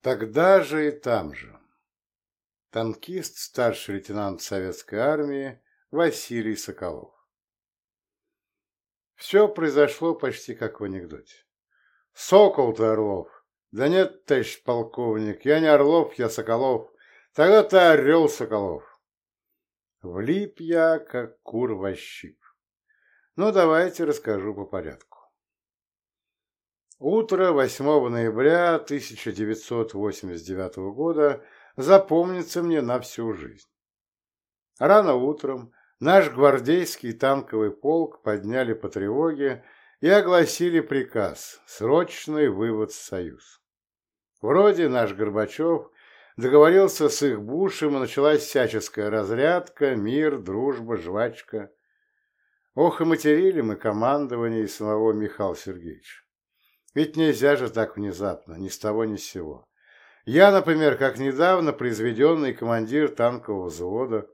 Тогда же и там же. Танкист, старший лейтенант советской армии Василий Соколов. Все произошло почти как в анекдоте. «Сокол ты, Орлов!» «Да нет, товарищ полковник, я не Орлов, я Соколов. Тогда ты орел, Соколов». Влип я, как кур во щип. Ну, давайте расскажу по порядку. Утро 8 ноября 1989 года запомнится мне на всю жизнь. Рано утром наш гвардейский танковый полк подняли по тревоге и огласили приказ «Срочный вывод в Союз». Вроде наш Горбачев договорился с их Бушем, и началась всяческая разрядка, мир, дружба, жвачка. Ох, и материли мы командование и самого Михаила Сергеевича. Ведь нельзя же так внезапно, ни с того ни с сего. Я, например, как недавно произведенный командир танкового взвода,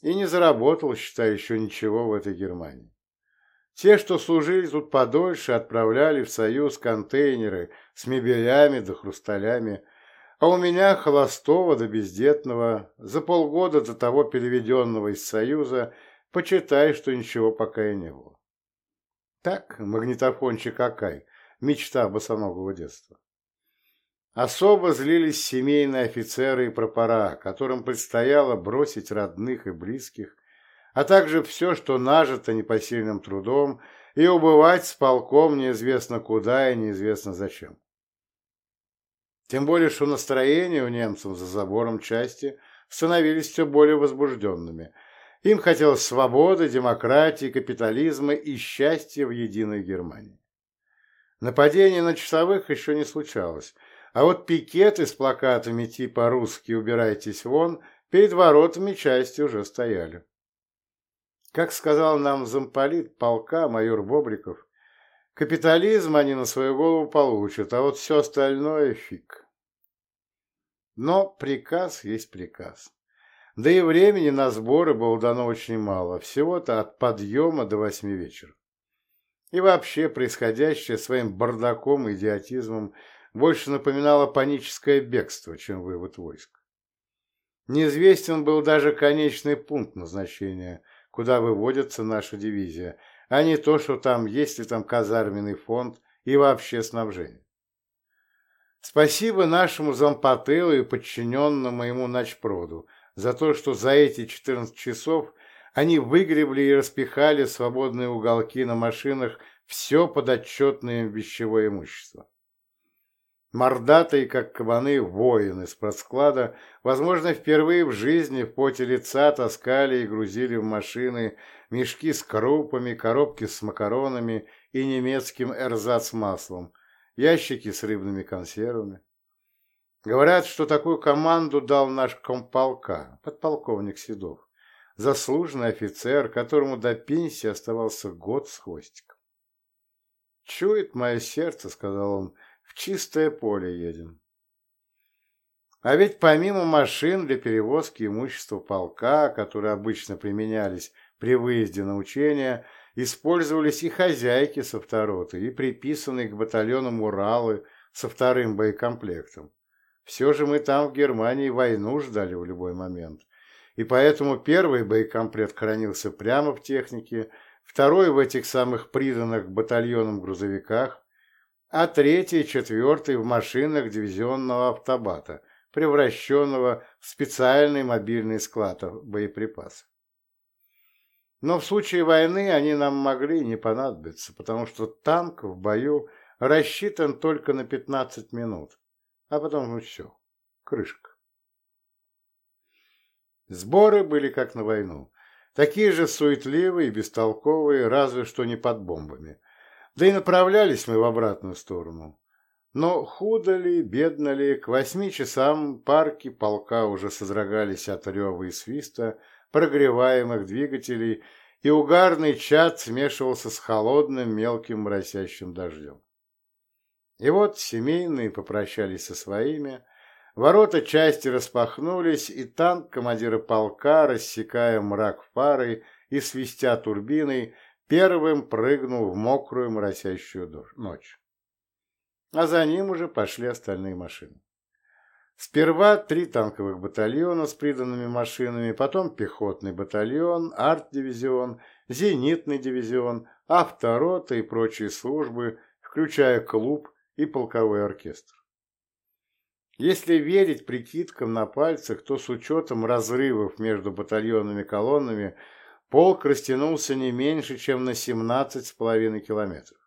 и не заработал, считай, еще ничего в этой Германии. Те, что служили тут подольше, отправляли в Союз контейнеры с мебелями да хрусталями, а у меня холостого да бездетного, за полгода до того переведенного из Союза, почитай, что ничего пока и не было. Так, магнитофончик Акай, мечта босоногого детства. Особо злились семейные офицеры и пропора, которым предстояло бросить родных и близких, а также все, что нажито непосильным трудом, и убывать с полком неизвестно куда и неизвестно зачем. Тем более, что настроения у немцев за забором части становились все более возбужденными. Им хотелось свободы, демократии, капитализма и счастья в единой Германии. Нападение на часовых еще не случалось, а вот пикеты с плакатами типа «Русские, убирайтесь вон» перед воротами части уже стояли. Как сказал нам замполит полка майор Бобриков, капитализм они на свою голову получат, а вот все остальное фиг. Но приказ есть приказ. Да и времени на сборы было дано очень мало, всего-то от подъема до восьми вечера. И вообще происходящее своим бардаком и идиотизмом больше напоминало паническое бегство, чем вывод войск. Неизвестен был даже конечный пункт назначения, куда выводится наша дивизия, а не то, что там есть ли там казарменный фонд и вообще снабжение. Спасибо нашему зампотелу и подчиненному ему начпроду за то, что за эти 14 часов они выгребли и распихали свободные уголки на машинах все подотчетное вещевое имущество. Мордатые, как кабаны, воины с склада, возможно, впервые в жизни в поте лица таскали и грузили в машины мешки с крупами, коробки с макаронами и немецким эрзац-маслом, ящики с рыбными консервами. Говорят, что такую команду дал наш комполка, подполковник Седов, заслуженный офицер, которому до пенсии оставался год с хвостиком. «Чует мое сердце», — сказал он, — в чистое поле едем. А ведь помимо машин для перевозки имущества полка, которые обычно применялись при выезде на учения, использовались и хозяйки с автороты, и приписанные к батальонам Уралы со вторым боекомплектом. Все же мы там, в Германии, войну ждали в любой момент. И поэтому первый боекомплект хранился прямо в технике, второй в этих самых приданных батальонам грузовиках, а третий и четвертый в машинах дивизионного автобата, превращенного в специальный мобильный склад боеприпасов. Но в случае войны они нам могли не понадобиться, потому что танк в бою рассчитан только на 15 минут, а потом ну все, крышка. Сборы были как на войну, такие же суетливые и бестолковые, разве что не под бомбами – да и направлялись мы в обратную сторону. Но худо ли, бедно ли, к восьми часам парки полка уже содрогались от рева и свиста прогреваемых двигателей, и угарный чад смешивался с холодным мелким моросящим дождем. И вот семейные попрощались со своими, ворота части распахнулись, и танк командира полка, рассекая мрак фарой и свистя турбиной, первым прыгнул в мокрую моросящую ночь. А за ним уже пошли остальные машины. Сперва три танковых батальона с приданными машинами, потом пехотный батальон, арт-дивизион, зенитный дивизион, авторота и прочие службы, включая клуб и полковой оркестр. Если верить прикидкам на пальцах, то с учетом разрывов между батальонными колоннами полк растянулся не меньше, чем на 17,5 километров.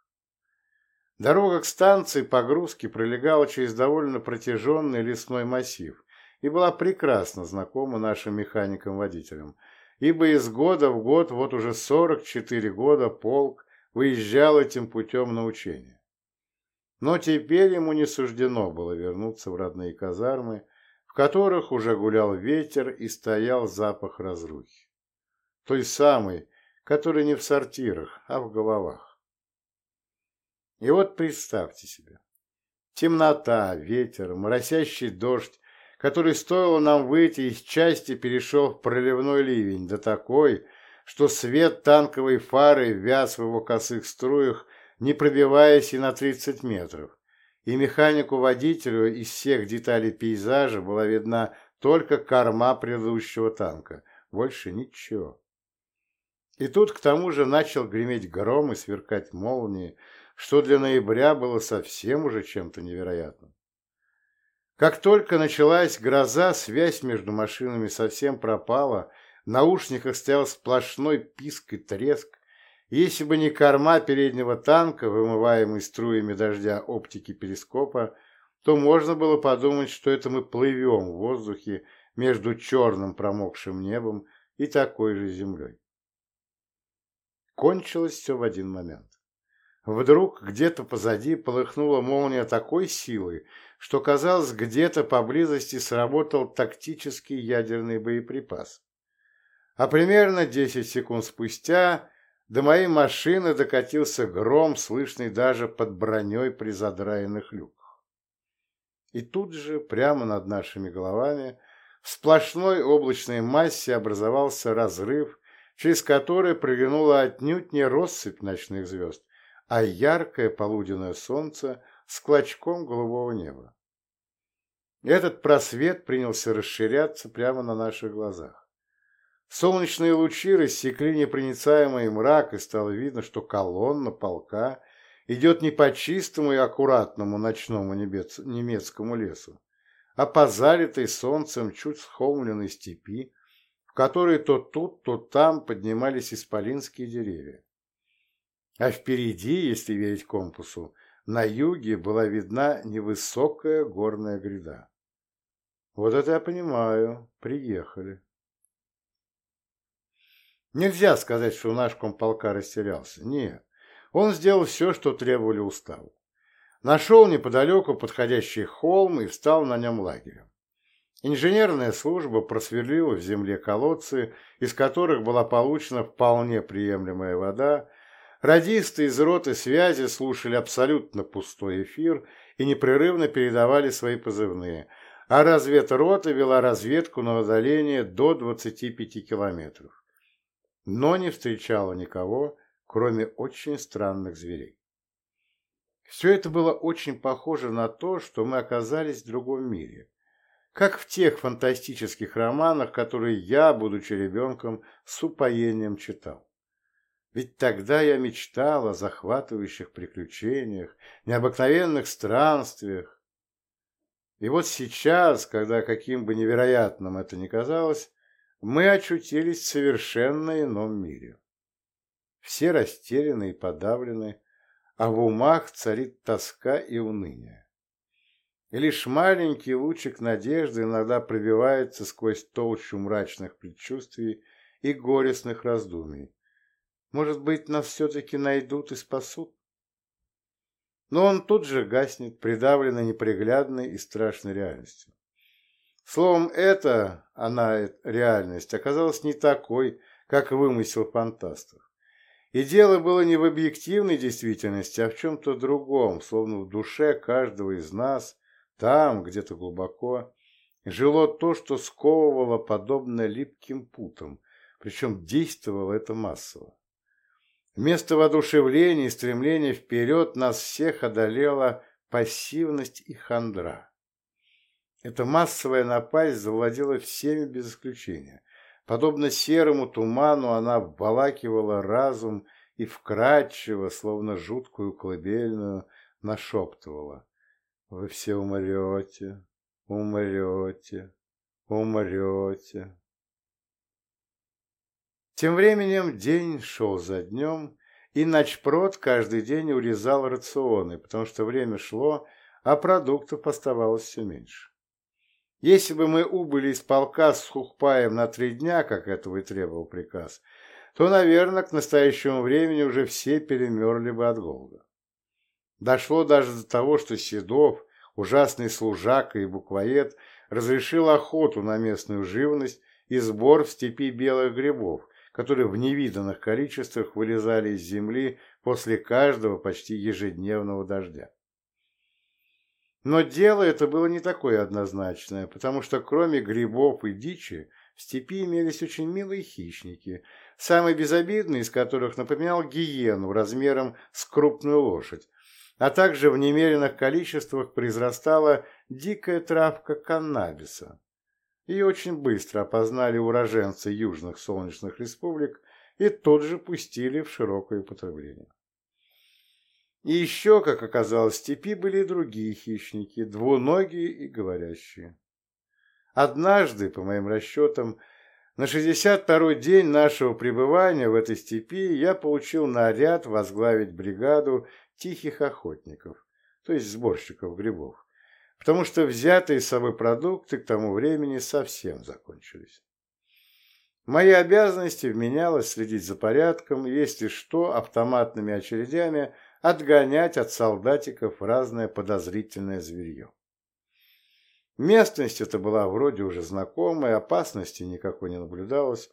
Дорога к станции погрузки пролегала через довольно протяженный лесной массив и была прекрасно знакома нашим механикам-водителям, ибо из года в год, вот уже 44 года, полк выезжал этим путем на учение. Но теперь ему не суждено было вернуться в родные казармы, в которых уже гулял ветер и стоял запах разрухи. Той самой, который не в сортирах, а в головах. И вот представьте себе. Темнота, ветер, моросящий дождь, который стоило нам выйти из части, перешел в проливной ливень, да такой, что свет танковой фары вяз в его косых струях, не пробиваясь и на 30 метров, и механику-водителю из всех деталей пейзажа была видна только корма предыдущего танка, больше ничего. И тут к тому же начал греметь гром и сверкать молнии, что для ноября было совсем уже чем-то невероятным. Как только началась гроза, связь между машинами совсем пропала, в наушниках стоял сплошной писк и треск. Если бы не корма переднего танка, вымываемый струями дождя оптики перископа, то можно было подумать, что это мы плывем в воздухе между черным промокшим небом и такой же землей. Кончилось все в один момент. Вдруг где-то позади полыхнула молния такой силы, что, казалось, где-то поблизости сработал тактический ядерный боеприпас. А примерно 10 секунд спустя до моей машины докатился гром, слышный даже под броней при задраенных люках. И тут же, прямо над нашими головами, в сплошной облачной массе образовался разрыв, через который проглянула отнюдь не россыпь ночных звезд, а яркое полуденное солнце с клочком голубого неба. Этот просвет принялся расширяться прямо на наших глазах. Солнечные лучи рассекли непроницаемый мрак, и стало видно, что колонна полка идет не по чистому и аккуратному ночному немецкому лесу, а по залитой солнцем чуть схомленной степи, в которой то тут, то там поднимались исполинские деревья. А впереди, если верить компасу, на юге была видна невысокая горная гряда. Вот это я понимаю. Приехали. Нельзя сказать, что наш комполка растерялся. Нет. Он сделал все, что требовали уставу. Нашел неподалеку подходящий холм и встал на нем лагерем. Инженерная служба просверлила в земле колодцы, из которых была получена вполне приемлемая вода, Радисты из роты связи слушали абсолютно пустой эфир и непрерывно передавали свои позывные, а разведрота вела разведку на удаление до 25 километров. Но не встречала никого, кроме очень странных зверей. Все это было очень похоже на то, что мы оказались в другом мире, как в тех фантастических романах, которые я, будучи ребенком, с упоением читал. Ведь тогда я мечтал о захватывающих приключениях, необыкновенных странствиях. И вот сейчас, когда каким бы невероятным это ни казалось, мы очутились в совершенно ином мире. Все растеряны и подавлены, а в умах царит тоска и уныние. И лишь маленький лучик надежды иногда пробивается сквозь толщу мрачных предчувствий и горестных раздумий, может быть, нас все-таки найдут и спасут? Но он тут же гаснет, придавленный неприглядной и страшной реальностью. Словом, это, она, реальность, оказалась не такой, как вымысел фантастов. И дело было не в объективной действительности, а в чем-то другом, словно в душе каждого из нас, там, где-то глубоко, жило то, что сковывало подобно липким путам, причем действовало это массово. Вместо воодушевления и стремления вперед нас всех одолела пассивность и хандра. Эта массовая напасть завладела всеми без исключения. Подобно серому туману она обволакивала разум и вкрадчиво, словно жуткую колыбельную, нашептывала. «Вы все умрете, умрете, умрете». Тем временем день шел за днем, и начпрод каждый день урезал рационы, потому что время шло, а продуктов оставалось все меньше. Если бы мы убыли из полка с Хухпаем на три дня, как этого и требовал приказ, то, наверное, к настоящему времени уже все перемерли бы от голода. Дошло даже до того, что Седов, ужасный служака и буквоед, разрешил охоту на местную живность и сбор в степи белых грибов, которые в невиданных количествах вылезали из земли после каждого почти ежедневного дождя. Но дело это было не такое однозначное, потому что кроме грибов и дичи в степи имелись очень милые хищники, самый безобидный из которых напоминал гиену размером с крупную лошадь, а также в немеренных количествах произрастала дикая травка каннабиса. Ее очень быстро опознали уроженцы южных солнечных республик и тут же пустили в широкое употребление. И еще, как оказалось, в степи были и другие хищники, двуногие и говорящие. Однажды, по моим расчетам, на 62-й день нашего пребывания в этой степи я получил наряд возглавить бригаду тихих охотников, то есть сборщиков грибов, потому что взятые с собой продукты к тому времени совсем закончились. мои обязанности вменялось следить за порядком, если что, автоматными очередями – отгонять от солдатиков разное подозрительное зверье. Местность эта была вроде уже знакомой, опасности никакой не наблюдалось,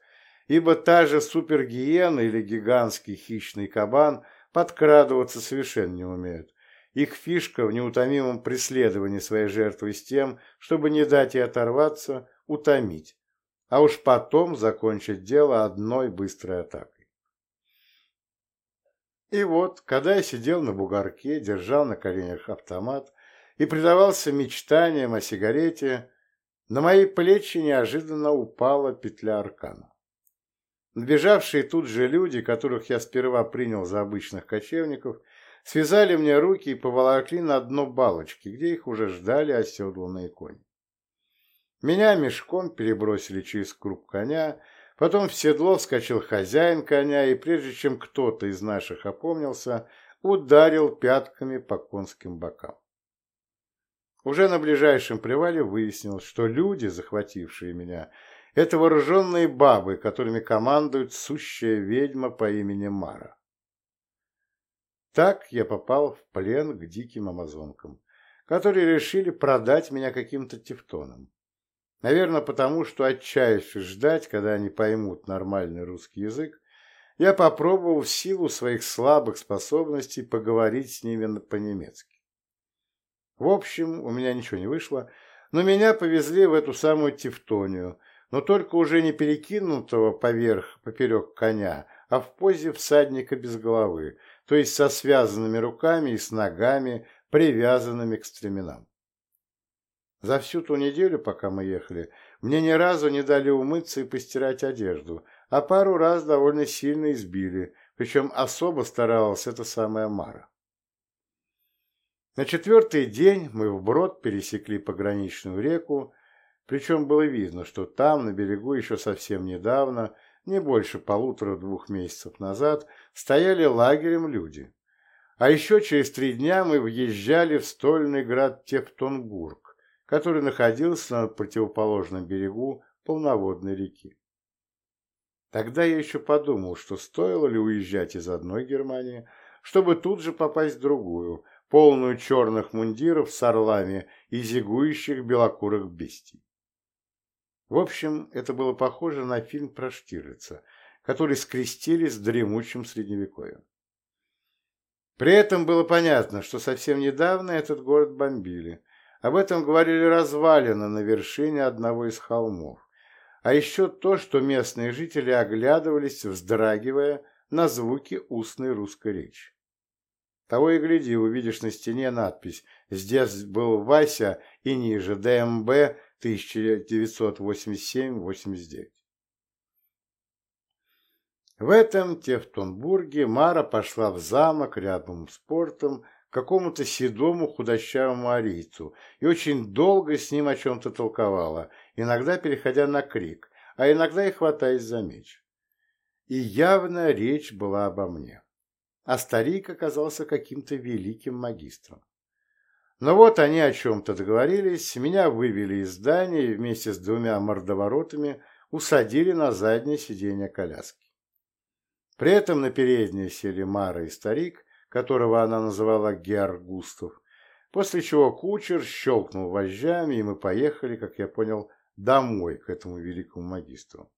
ибо та же супергиена или гигантский хищный кабан подкрадываться совершенно не умеют. Их фишка в неутомимом преследовании своей жертвы с тем, чтобы не дать ей оторваться, утомить, а уж потом закончить дело одной быстрой атакой. И вот, когда я сидел на бугорке, держал на коленях автомат и предавался мечтаниям о сигарете, на мои плечи неожиданно упала петля аркана. Набежавшие тут же люди, которых я сперва принял за обычных кочевников, связали мне руки и поволокли на дно балочки, где их уже ждали оседланные кони. Меня мешком перебросили через круг коня, Потом в седло вскочил хозяин коня, и прежде чем кто-то из наших опомнился, ударил пятками по конским бокам. Уже на ближайшем привале выяснилось, что люди, захватившие меня, это вооруженные бабы, которыми командует сущая ведьма по имени Мара. Так я попал в плен к диким амазонкам, которые решили продать меня каким-то тевтонам. Наверное, потому что, отчаявшись ждать, когда они поймут нормальный русский язык, я попробовал в силу своих слабых способностей поговорить с ними по-немецки. В общем, у меня ничего не вышло, но меня повезли в эту самую Тевтонию, но только уже не перекинутого поверх, поперек коня, а в позе всадника без головы, то есть со связанными руками и с ногами, привязанными к стременам. За всю ту неделю, пока мы ехали, мне ни разу не дали умыться и постирать одежду, а пару раз довольно сильно избили, причем особо старалась эта самая Мара. На четвертый день мы вброд пересекли пограничную реку, причем было видно, что там, на берегу, еще совсем недавно, не больше полутора-двух месяцев назад, стояли лагерем люди. А еще через три дня мы въезжали в стольный град Тевтонбург, который находился на противоположном берегу полноводной реки. Тогда я еще подумал, что стоило ли уезжать из одной Германии, чтобы тут же попасть в другую, полную черных мундиров с орлами и зигующих белокурых бестий. В общем, это было похоже на фильм про Штирлица, который скрестили с дремучим средневековьем. При этом было понятно, что совсем недавно этот город бомбили – об этом говорили развалины на вершине одного из холмов. А еще то, что местные жители оглядывались, вздрагивая на звуки устной русской речи. Того и гляди, увидишь на стене надпись Здесь был Вася и ниже ДМБ 1987-89. В этом Тевтонбурге Мара пошла в замок рядом с портом какому-то седому худощавому арийцу и очень долго с ним о чем-то толковала, иногда переходя на крик, а иногда и хватаясь за меч. И явно речь была обо мне. А старик оказался каким-то великим магистром. Но вот они о чем-то договорились, меня вывели из здания и вместе с двумя мордоворотами усадили на заднее сиденье коляски. При этом на переднее сели Мара и старик, которого она называла Гер Густав, после чего кучер щелкнул вожжами, и мы поехали, как я понял, домой к этому великому магистру.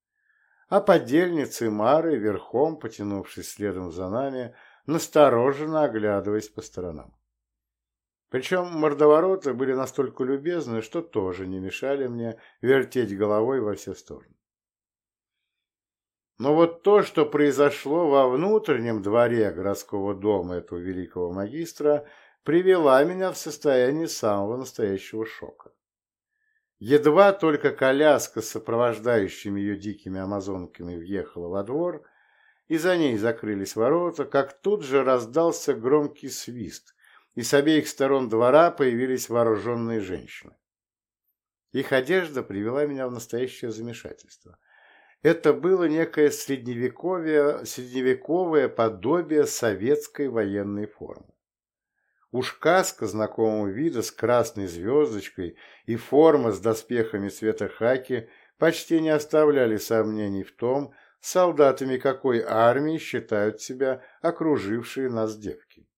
А подельницы Мары, верхом, потянувшись следом за нами, настороженно оглядываясь по сторонам. Причем мордовороты были настолько любезны, что тоже не мешали мне вертеть головой во все стороны. Но вот то, что произошло во внутреннем дворе городского дома этого великого магистра, привело меня в состояние самого настоящего шока. Едва только коляска с сопровождающими ее дикими амазонками въехала во двор, и за ней закрылись ворота, как тут же раздался громкий свист, и с обеих сторон двора появились вооруженные женщины. Их одежда привела меня в настоящее замешательство. Это было некое средневековое, средневековое подобие советской военной формы. Уж каска знакомого вида с красной звездочкой и форма с доспехами цвета хаки почти не оставляли сомнений в том, солдатами какой армии считают себя окружившие нас девки.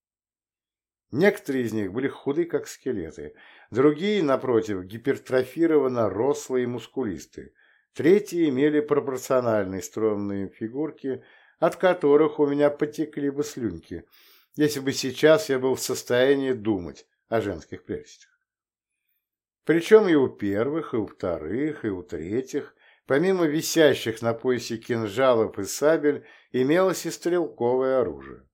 Некоторые из них были худы, как скелеты, другие, напротив, гипертрофированно рослые и мускулистые, Третьи имели пропорциональные стройные фигурки, от которых у меня потекли бы слюнки, если бы сейчас я был в состоянии думать о женских прелестях. Причем и у первых, и у вторых, и у третьих, помимо висящих на поясе кинжалов и сабель, имелось и стрелковое оружие.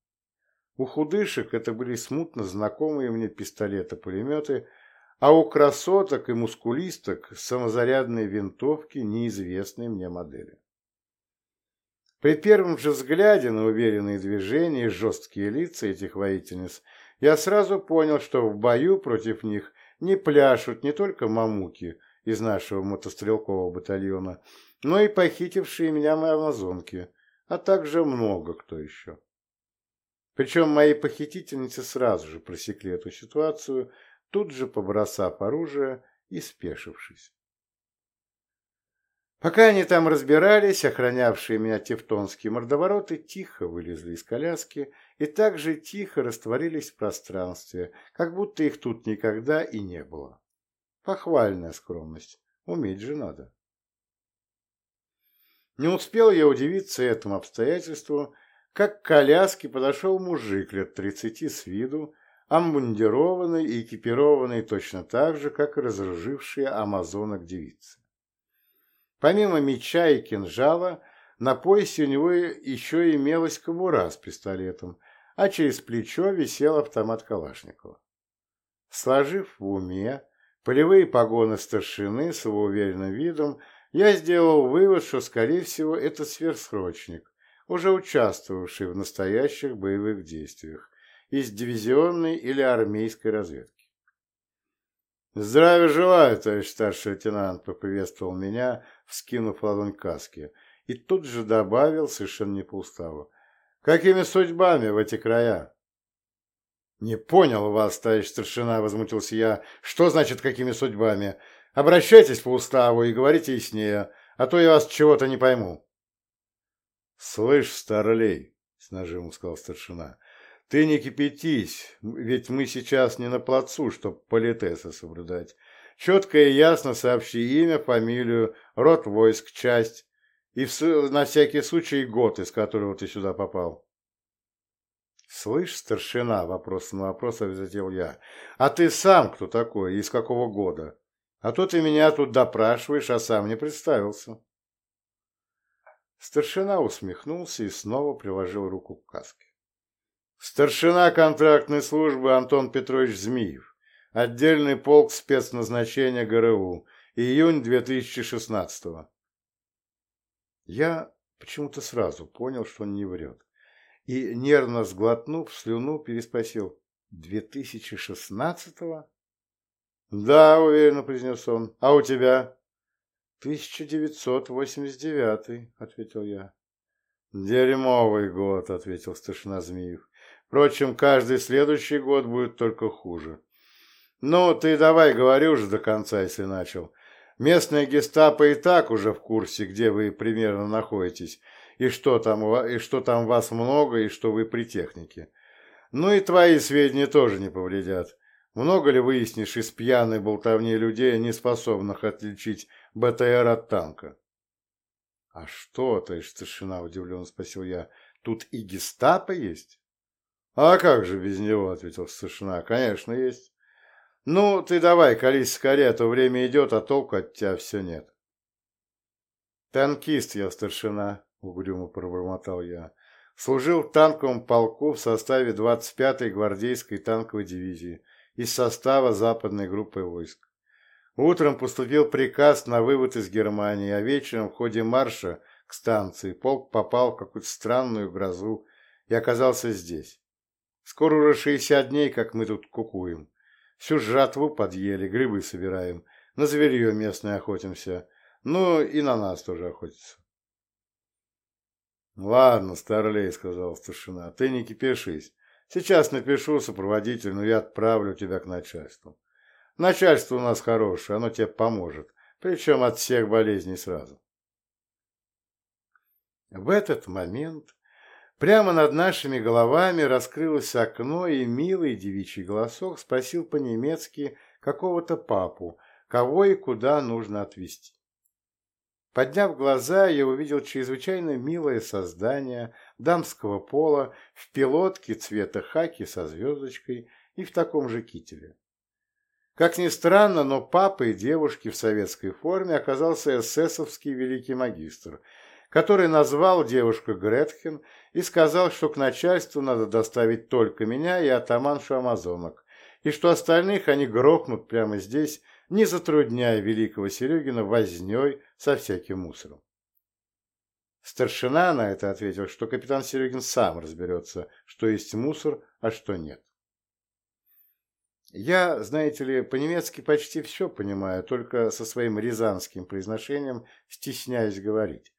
У худышек это были смутно знакомые мне пистолеты-пулеметы, а у красоток и мускулисток самозарядные винтовки неизвестной мне модели. При первом же взгляде на уверенные движения и жесткие лица этих воительниц я сразу понял, что в бою против них не пляшут не только мамуки из нашего мотострелкового батальона, но и похитившие меня амазонки, а также много кто еще. Причем мои похитительницы сразу же просекли эту ситуацию, тут же побросав оружие и спешившись. Пока они там разбирались, охранявшие меня тевтонские мордовороты тихо вылезли из коляски и так же тихо растворились в пространстве, как будто их тут никогда и не было. Похвальная скромность. Уметь же надо. Не успел я удивиться этому обстоятельству, как к коляске подошел мужик лет тридцати с виду, обмундированный и экипированный точно так же, как и разоружившие амазонок девицы. Помимо меча и кинжала, на поясе у него еще имелась кобура с пистолетом, а через плечо висел автомат Калашникова. Сложив в уме полевые погоны старшины с его уверенным видом, я сделал вывод, что, скорее всего, это сверхсрочник, уже участвовавший в настоящих боевых действиях, из дивизионной или армейской разведки. «Здравия желаю, товарищ старший лейтенант», — поприветствовал меня, вскинув ладонь каски, и тут же добавил, совершенно не по уставу, «Какими судьбами в эти края?» «Не понял вас, товарищ старшина», — возмутился я. «Что значит, какими судьбами? Обращайтесь по уставу и говорите яснее, а то я вас чего-то не пойму». «Слышь, старлей», — с нажимом сказал старшина, ты не кипятись, ведь мы сейчас не на плацу, чтоб политесы соблюдать. Четко и ясно сообщи имя, фамилию, род войск, часть и на всякий случай год, из которого ты сюда попал. «Слышь, старшина?» — вопрос на вопрос ответил я. «А ты сам кто такой из какого года? А то ты меня тут допрашиваешь, а сам не представился». Старшина усмехнулся и снова приложил руку к каске. Старшина контрактной службы Антон Петрович Змеев. Отдельный полк спецназначения ГРУ. Июнь 2016 -го. Я почему-то сразу понял, что он не врет. И, нервно сглотнув слюну, переспросил. «2016-го?» «Да», — уверенно произнес он. «А у тебя?» «1989», — ответил я. «Дерьмовый год», — ответил старшина Змеев. «Впрочем, каждый следующий год будет только хуже. Ну, ты давай говори уже до конца, если начал. Местная гестапо и так уже в курсе, где вы примерно находитесь, и что там, и что там вас много, и что вы при технике. Ну и твои сведения тоже не повредят. Много ли выяснишь из пьяной болтовни людей, не способных отличить БТР от танка? — А что, товарищ старшина, удивленно спросил я, — тут и гестапо есть? — А как же без него, — ответил старшина, — конечно, есть. Ну, ты давай, колись скорее, а то время идет, а толку от тебя все нет. Танкист я, старшина, угрюмо пробормотал я. Служил в танковом полку в составе 25-й гвардейской танковой дивизии из состава западной группы войск. Утром поступил приказ на вывод из Германии, а вечером в ходе марша к станции полк попал в какую-то странную грозу и оказался здесь. Скоро уже 60 дней, как мы тут кукуем. Всю жатву подъели, грибы собираем, на зверье местное охотимся. Ну, и на нас тоже охотятся. «Ладно, старлей», — сказал старшина, — «ты не кипишись. Сейчас напишу сопроводителю, и отправлю тебя к начальству. Начальство у нас хорошее, оно тебе поможет, причем от всех болезней сразу». В этот момент Прямо над нашими головами раскрылось окно, и милый девичий голосок спросил по-немецки какого-то папу, кого и куда нужно отвезти. Подняв глаза, я увидел чрезвычайно милое создание дамского пола в пилотке цвета хаки со звездочкой и в таком же кителе. Как ни странно, но папой девушки в советской форме оказался эсэсовский великий магистр – который назвал девушку Гретхен и сказал, что к начальству надо доставить только меня и атаманшу амазонок, и что остальных они грохнут прямо здесь, не затрудняя великого Серегина возней со всяким мусором. Старшина на это ответил, что капитан Серегин сам разберется, что есть мусор, а что нет. Я, знаете ли, по-немецки почти все понимаю, только со своим рязанским произношением стесняюсь говорить.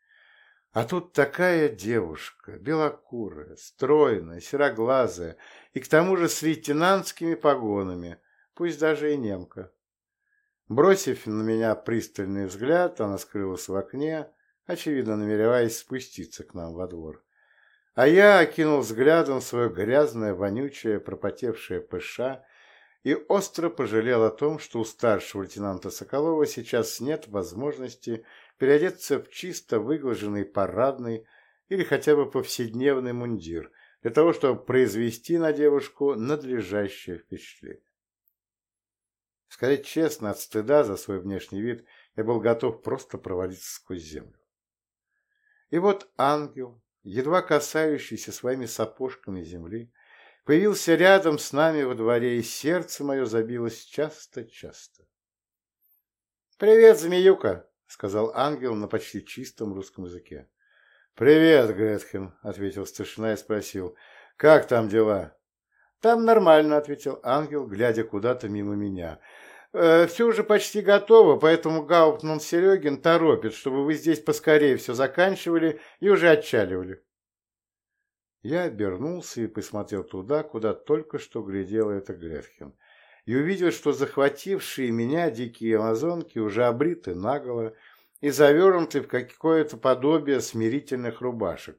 А тут такая девушка, белокурая, стройная, сероглазая, и к тому же с лейтенантскими погонами, пусть даже и немка. Бросив на меня пристальный взгляд, она скрылась в окне, очевидно намереваясь спуститься к нам во двор. А я окинул взглядом свое грязное, вонючее, пропотевшее пыша и остро пожалел о том, что у старшего лейтенанта Соколова сейчас нет возможности переодеться в чисто выглаженный парадный или хотя бы повседневный мундир, для того, чтобы произвести на девушку надлежащее впечатление. Сказать честно, от стыда за свой внешний вид я был готов просто провалиться сквозь землю. И вот ангел, едва касающийся своими сапожками земли, появился рядом с нами во дворе, и сердце мое забилось часто-часто. «Привет, змеюка!» — сказал ангел на почти чистом русском языке. «Привет, Гретхен», — ответил старшина и спросил. «Как там дела?» «Там нормально», — ответил ангел, глядя куда-то мимо меня. «Э, «Все уже почти готово, поэтому Гауптман Серегин торопит, чтобы вы здесь поскорее все заканчивали и уже отчаливали». Я обернулся и посмотрел туда, куда только что глядела эта Гретхен и увидел, что захватившие меня дикие амазонки уже обриты наголо и завернуты в какое-то подобие смирительных рубашек,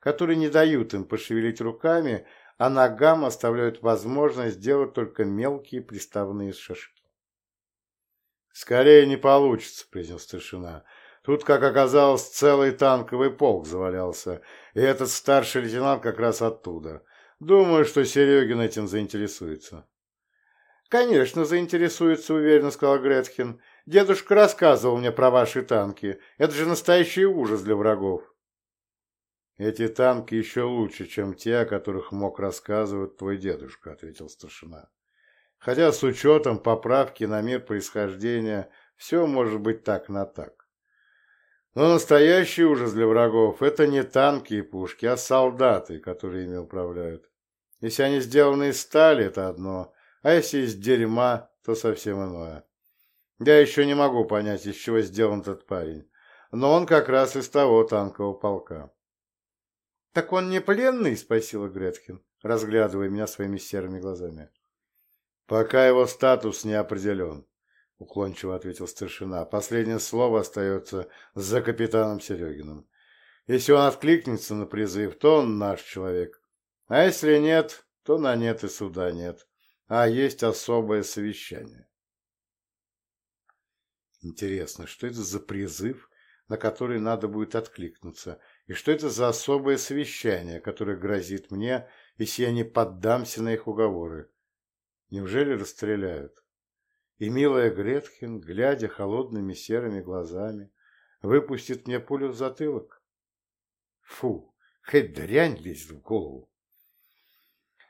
которые не дают им пошевелить руками, а ногам оставляют возможность сделать только мелкие приставные шажки. «Скорее не получится», — произнес старшина. «Тут, как оказалось, целый танковый полк завалялся, и этот старший лейтенант как раз оттуда. Думаю, что Серегин этим заинтересуется». «Конечно, заинтересуется», — уверенно сказал Гретхен. «Дедушка рассказывал мне про ваши танки. Это же настоящий ужас для врагов». «Эти танки еще лучше, чем те, о которых мог рассказывать твой дедушка», — ответил старшина. хотя с учетом поправки на мир происхождения все может быть так на так. Но настоящий ужас для врагов – это не танки и пушки, а солдаты, которые ими управляют. Если они сделаны из стали, это одно, а если из дерьма, то совсем иное. Я еще не могу понять, из чего сделан этот парень, но он как раз из того танкового полка. — Так он не пленный? — спросила Гретхен, разглядывая меня своими серыми глазами. — Пока его статус не определен, — уклончиво ответил старшина. Последнее слово остается за капитаном Серегиным. Если он откликнется на призыв, то он наш человек. А если нет, то на нет и суда нет, а есть особое совещание. Интересно, что это за призыв, на который надо будет откликнуться, и что это за особое совещание, которое грозит мне, если я не поддамся на их уговоры? Неужели расстреляют? И милая Гретхен, глядя холодными серыми глазами, выпустит мне пулю в затылок? Фу, хоть дрянь лезет в голову.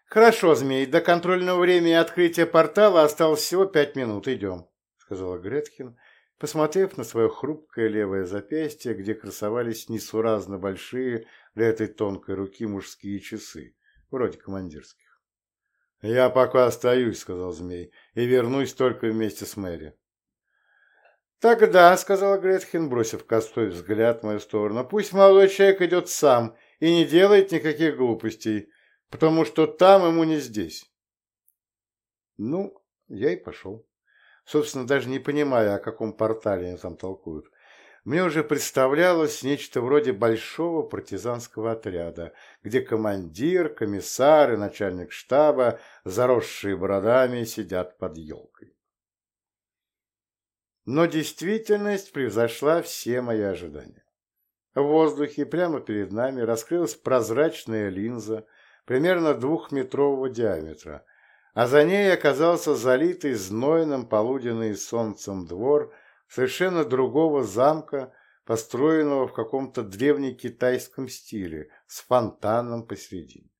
«Хорошо, змей, до контрольного времени открытия портала осталось всего пять минут. Идем», — сказала Гретхен, посмотрев на свое хрупкое левое запястье, где красовались несуразно большие для этой тонкой руки мужские часы, вроде командирских. «Я пока остаюсь», — сказал змей, — «и вернусь только вместе с Мэри». «Тогда», — сказала Гретхен, бросив косой взгляд в мою сторону, — «пусть молодой человек идет сам и не делает никаких глупостей потому что там ему не здесь. Ну, я и пошел. Собственно, даже не понимая, о каком портале они там толкуют. Мне уже представлялось нечто вроде большого партизанского отряда, где командир, комиссар и начальник штаба, заросшие бородами, сидят под елкой. Но действительность превзошла все мои ожидания. В воздухе прямо перед нами раскрылась прозрачная линза, примерно двухметрового диаметра, а за ней оказался залитый знойным полуденный солнцем двор совершенно другого замка, построенного в каком-то древнекитайском стиле, с фонтаном посередине.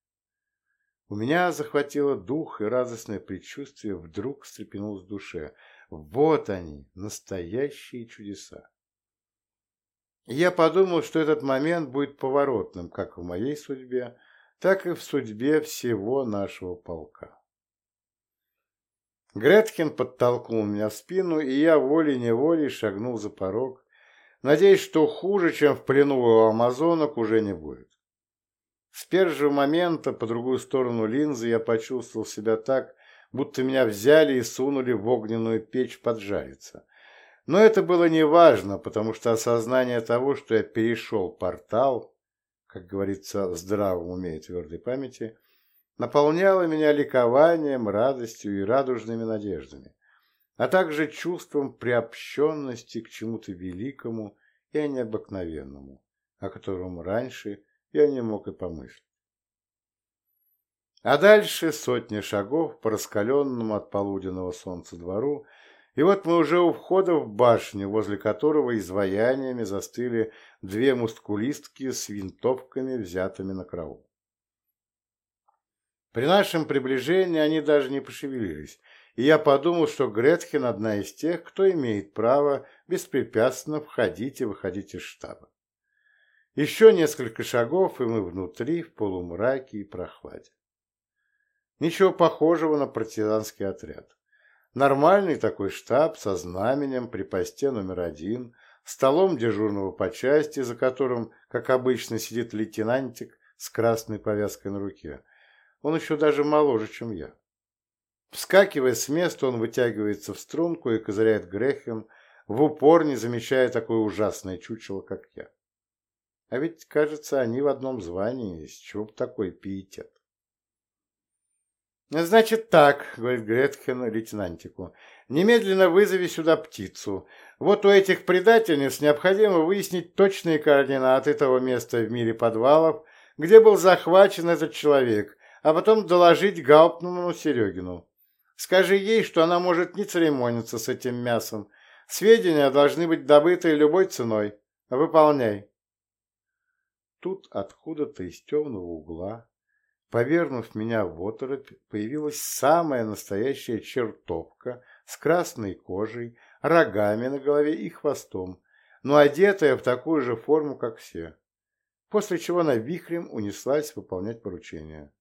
У меня захватило дух, и радостное предчувствие вдруг встрепенулось в душе. Вот они, настоящие чудеса. я подумал, что этот момент будет поворотным как в моей судьбе, так и в судьбе всего нашего полка. Гретхен подтолкнул меня в спину, и я волей-неволей шагнул за порог, надеясь, что хуже, чем в плену у амазонок, уже не будет. С первого момента по другую сторону линзы я почувствовал себя так, будто меня взяли и сунули в огненную печь поджариться. Но это было неважно, потому что осознание того, что я перешел портал, как говорится, в здравом уме и твердой памяти, наполняла меня ликованием, радостью и радужными надеждами, а также чувством приобщенности к чему-то великому и необыкновенному, о котором раньше я не мог и помыслить. А дальше сотни шагов по раскаленному от полуденного солнца двору и вот мы уже у входа в башню, возле которого изваяниями застыли две мускулистки с винтовками, взятыми на караул. При нашем приближении они даже не пошевелились, и я подумал, что Гретхен одна из тех, кто имеет право беспрепятственно входить и выходить из штаба. Еще несколько шагов, и мы внутри, в полумраке и прохладе. Ничего похожего на партизанский отряд. Нормальный такой штаб со знаменем при посте номер один, столом дежурного по части, за которым, как обычно, сидит лейтенантик с красной повязкой на руке. Он еще даже моложе, чем я. Вскакивая с места, он вытягивается в струнку и козыряет Грехем, в упор не замечая такое ужасное чучело, как я. А ведь, кажется, они в одном звании, с чего бы такой пиетет. «Значит так», — говорит Гретхен лейтенантику, — «немедленно вызови сюда птицу. Вот у этих предательниц необходимо выяснить точные координаты того места в мире подвалов, где был захвачен этот человек, а потом доложить Гауптману Серегину. Скажи ей, что она может не церемониться с этим мясом. Сведения должны быть добыты любой ценой. Выполняй». Тут откуда-то из темного угла Повернув меня в оторопь, появилась самая настоящая чертовка с красной кожей, рогами на голове и хвостом, но одетая в такую же форму, как все, после чего она вихрем унеслась выполнять поручение.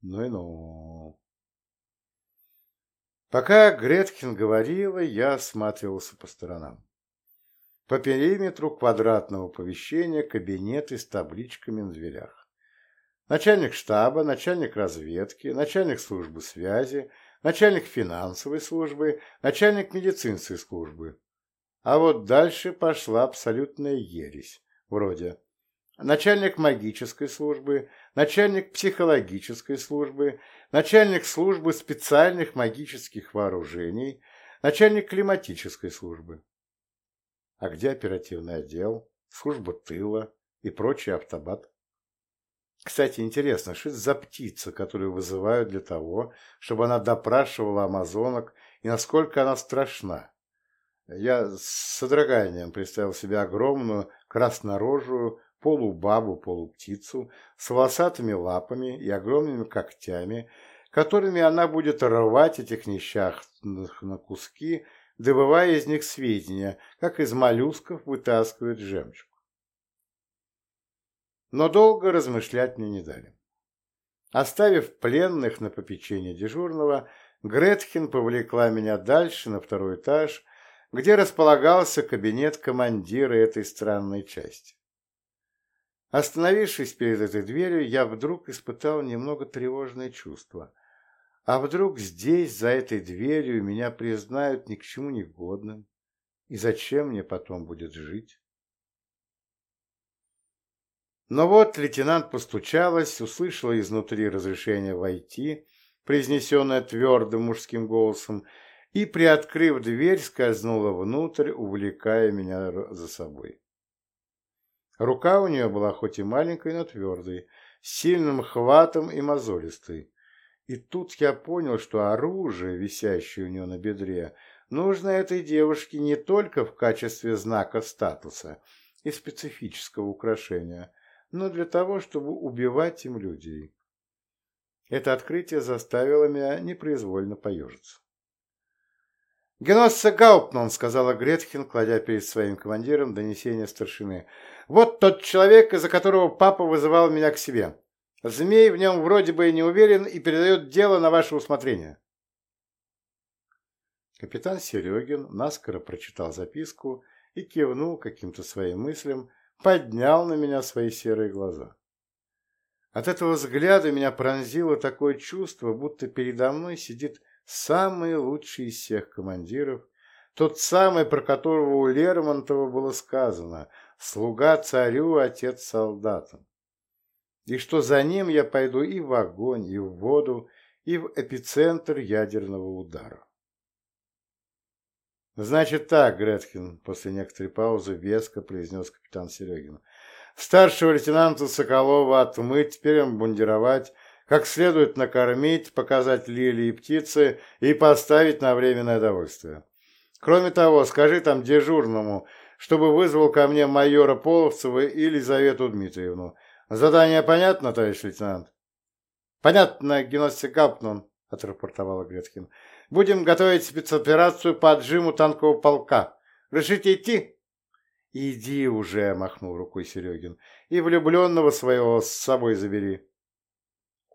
Ну и ну. Пока Гретхен говорила, я осматривался по сторонам. По периметру квадратного помещения кабинеты с табличками на дверях. Начальник штаба, начальник разведки, начальник службы связи, начальник финансовой службы, начальник медицинской службы. А вот дальше пошла абсолютная ересь, вроде начальник магической службы, начальник психологической службы, начальник службы специальных магических вооружений, начальник климатической службы. А где оперативный отдел, служба тыла и прочий автобат? Кстати, интересно, что это за птица, которую вызывают для того, чтобы она допрашивала амазонок, и насколько она страшна? Я с содроганием представил себе огромную краснорожую полубабу, полуптицу с волосатыми лапами и огромными когтями, которыми она будет рвать этих несчастных на куски, добывая из них сведения, как из моллюсков вытаскивают жемчуг. Но долго размышлять мне не дали. Оставив пленных на попечение дежурного, Гретхен повлекла меня дальше, на второй этаж, где располагался кабинет командира этой странной части. Остановившись перед этой дверью, я вдруг испытал немного тревожное чувство. А вдруг здесь, за этой дверью, меня признают ни к чему не годным? И зачем мне потом будет жить? Но вот лейтенант постучалась, услышала изнутри разрешение войти, произнесенное твердым мужским голосом, и, приоткрыв дверь, скользнула внутрь, увлекая меня за собой. Рука у нее была хоть и маленькой, но твердой, с сильным хватом и мозолистой. И тут я понял, что оружие, висящее у нее на бедре, нужно этой девушке не только в качестве знака статуса и специфического украшения, но для того, чтобы убивать им людей. Это открытие заставило меня непроизвольно поежиться. «Геносса Гауптман», — сказала Гретхен, кладя перед своим командиром донесение старшины. «Вот тот человек, из-за которого папа вызывал меня к себе. Змей в нем вроде бы не уверен и передает дело на ваше усмотрение». Капитан Серегин наскоро прочитал записку и кивнул каким-то своим мыслям, поднял на меня свои серые глаза. От этого взгляда меня пронзило такое чувство, будто передо мной сидит самый лучший из всех командиров, тот самый, про которого у Лермонтова было сказано «слуга царю, отец солдатам». И что за ним я пойду и в огонь, и в воду, и в эпицентр ядерного удара. «Значит так, Гретхен», — после некоторой паузы веско произнес капитан Серегин. «Старшего лейтенанта Соколова отмыть, теперь обмундировать, как следует накормить, показать лилии и птицы и поставить на временное довольствие. Кроме того, скажи там дежурному, чтобы вызвал ко мне майора Половцева и Елизавету Дмитриевну. Задание понятно, товарищ лейтенант?» «Понятно, Геннадий Капнон», — отрапортовала Гретхин. Будем готовить спецоперацию по отжиму танкового полка. Решите идти?» «Иди уже», — махнул рукой Серегин, — «и влюбленного своего с собой забери».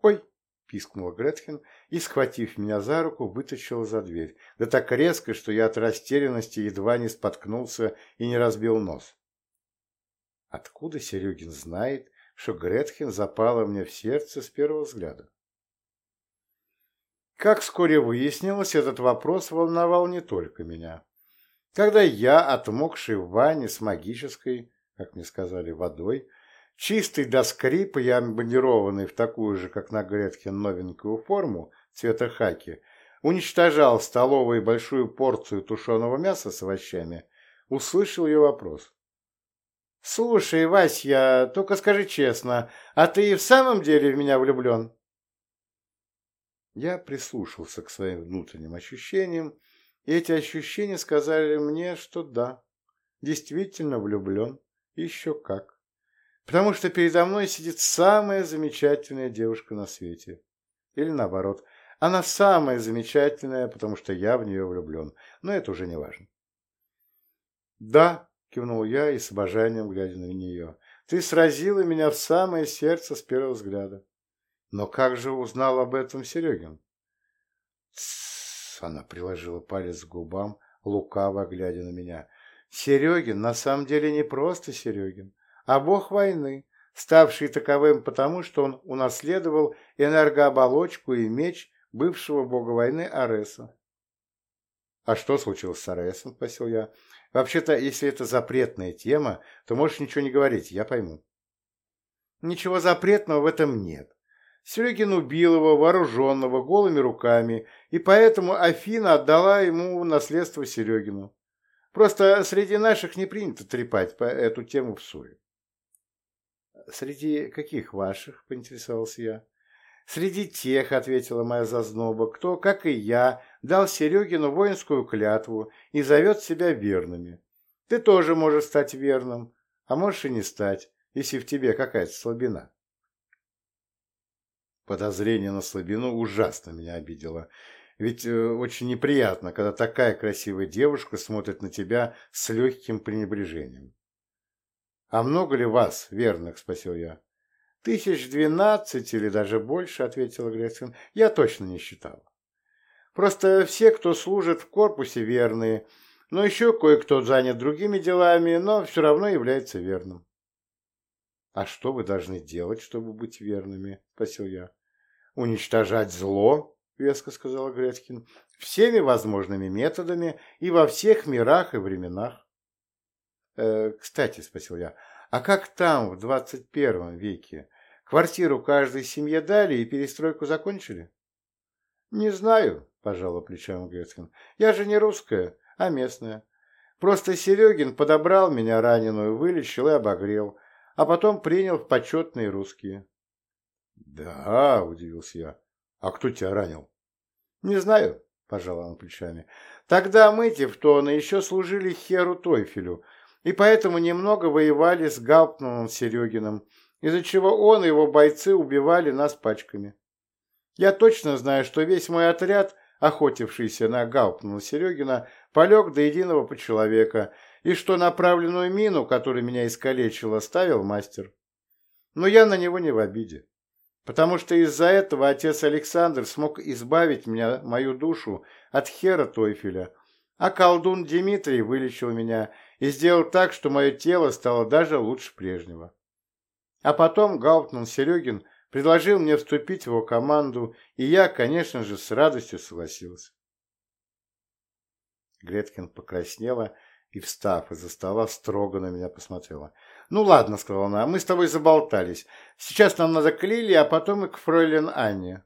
«Ой!» — пискнула Гретхен и, схватив меня за руку, вытащила за дверь. Да так резко, что я от растерянности едва не споткнулся и не разбил нос. Откуда Серегин знает, что Гретхен запала мне в сердце с первого взгляда? Как вскоре выяснилось, этот вопрос волновал не только меня. Когда я, отмокший в ванне с магической, как мне сказали, водой, чистый до скрипа и амбандированный в такую же, как на Гретке, новенькую форму цвета хаки, уничтожал в столовой большую порцию тушеного мяса с овощами, услышал ее вопрос. «Слушай, Вася, только скажи честно, а ты и в самом деле в меня влюблен?» Я прислушался к своим внутренним ощущениям, и эти ощущения сказали мне, что да, действительно влюблен, еще как. потому что передо мной сидит самая замечательная девушка на свете. Или наоборот, она самая замечательная, потому что я в нее влюблен, но это уже не важно. «Да», — кивнул я и с обожанием глядя на нее, — «ты сразила меня в самое сердце с первого взгляда». «Но как же узнал об этом Серегин?» она приложила палец к губам, лукаво глядя на меня. «Серегин на самом деле не просто Серегин, а бог войны, ставший таковым потому, что он унаследовал энергооболочку и меч бывшего бога войны Ареса. «А что случилось с Аресом?» – спросил я. «Вообще-то, если это запретная тема, то можешь ничего не говорить, я пойму». «Ничего запретного в этом нет. Серегин убил его, вооруженного, голыми руками, и поэтому Афина отдала ему наследство Серегину. Просто среди наших не принято трепать эту тему в суе. «Среди каких ваших?» – поинтересовался я. «Среди тех», — ответила моя зазноба, — «кто, как и я, дал Серегину воинскую клятву и зовет себя верными. Ты тоже можешь стать верным, а можешь и не стать, если в тебе какая-то слабина». Подозрение на слабину ужасно меня обидело. Ведь э, очень неприятно, когда такая красивая девушка смотрит на тебя с легким пренебрежением. «А много ли вас, верных?» – спросил я. «Тысяч двенадцать или даже больше», — ответила Грецин. «Я точно не считала. Просто все, кто служит в корпусе, верные, но еще кое-кто занят другими делами, но все равно является верным». «А что вы должны делать, чтобы быть верными?» — спросил я. «Уничтожать зло», — веско сказала Грецкин, — «всеми возможными методами и во всех мирах и временах». «Э, «Кстати», — спросил я, — «а как там, в двадцать первом веке, Квартиру каждой семье дали и перестройку закончили? Не знаю, пожала плечами Грецкин. Я же не русская, а местная. Просто Серегин подобрал меня раненую, вылечил и обогрел, а потом принял в почетные русские. Да, удивился я. А кто тебя ранил? Не знаю, пожала он плечами. Тогда мы, Тевтоны, еще служили Херу Тойфелю, и поэтому немного воевали с Гауптманом Серегиным, из-за чего он и его бойцы убивали нас пачками. Я точно знаю, что весь мой отряд, охотившийся на Гауптмана Серегина, полег до единого по человека, и что направленную мину, которая меня искалечила, ставил мастер. Но я на него не в обиде, потому что из-за этого отец Александр смог избавить меня, мою душу от Хера Тойфеля, а колдун Дмитрий вылечил меня и сделал так, что мое тело стало даже лучше прежнего. А потом Гауптман Серегин предложил мне вступить в его команду, и я, конечно же, с радостью согласился. Греткин покраснела и, встав из-за стола, строго на меня посмотрела. «Ну ладно», — сказала она, — «мы с тобой заболтались. Сейчас нам надо к Лилии, а потом и к фройлен Анне».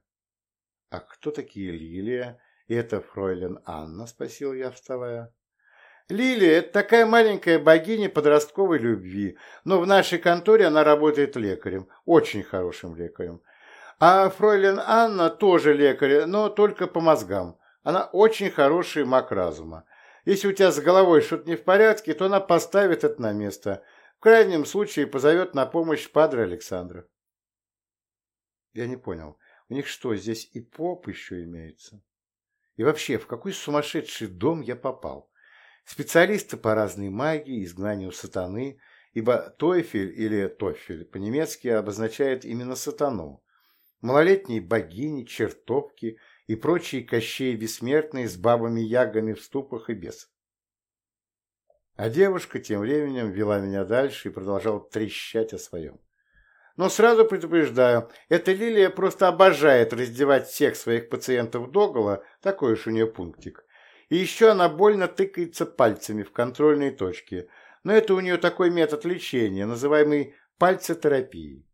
«А кто такие Лилия и это фройлен Анна?» — спросил я, вставая. Лилия – это такая маленькая богиня подростковой любви, но в нашей конторе она работает лекарем, очень хорошим лекарем. А фройлен Анна тоже лекарь, но только по мозгам. Она очень хороший маг разума. Если у тебя с головой что-то не в порядке, то она поставит это на место. В крайнем случае позовет на помощь падре Александра. Я не понял, у них что, здесь и поп еще имеется? И вообще, в какой сумасшедший дом я попал? Специалисты по разной магии, изгнанию сатаны, ибо Тойфель или Тофель по-немецки обозначает именно сатану, малолетние богини, чертовки и прочие кощей бессмертные с бабами-ягами в ступах и без. А девушка тем временем вела меня дальше и продолжала трещать о своем. Но сразу предупреждаю, эта Лилия просто обожает раздевать всех своих пациентов догола, такой уж у нее пунктик, и еще она больно тыкается пальцами в контрольные точки, но это у нее такой метод лечения, называемый пальцетерапией.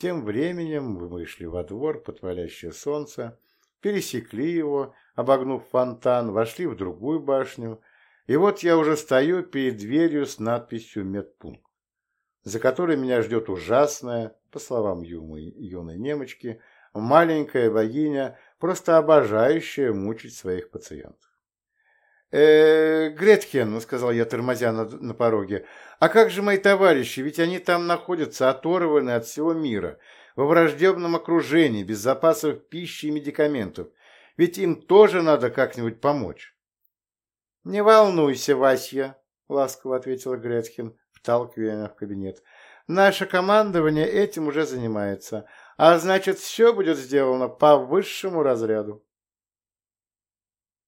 Тем временем мы вышли во двор под палящее солнце, пересекли его, обогнув фонтан, вошли в другую башню, и вот я уже стою перед дверью с надписью «Медпункт», за которой меня ждет ужасная, по словам юной, юной немочки, маленькая богиня просто обожающая мучить своих пациентов. Э, Гретхен, — сказал я, тормозя на, на пороге, — а как же мои товарищи? Ведь они там находятся, оторваны от всего мира, во враждебном окружении, без запасов пищи и медикаментов. Ведь им тоже надо как-нибудь помочь. — Не волнуйся, Васья, — ласково ответила Гретхен, вталкивая меня в кабинет. — Наше командование этим уже занимается, а значит, все будет сделано по высшему разряду.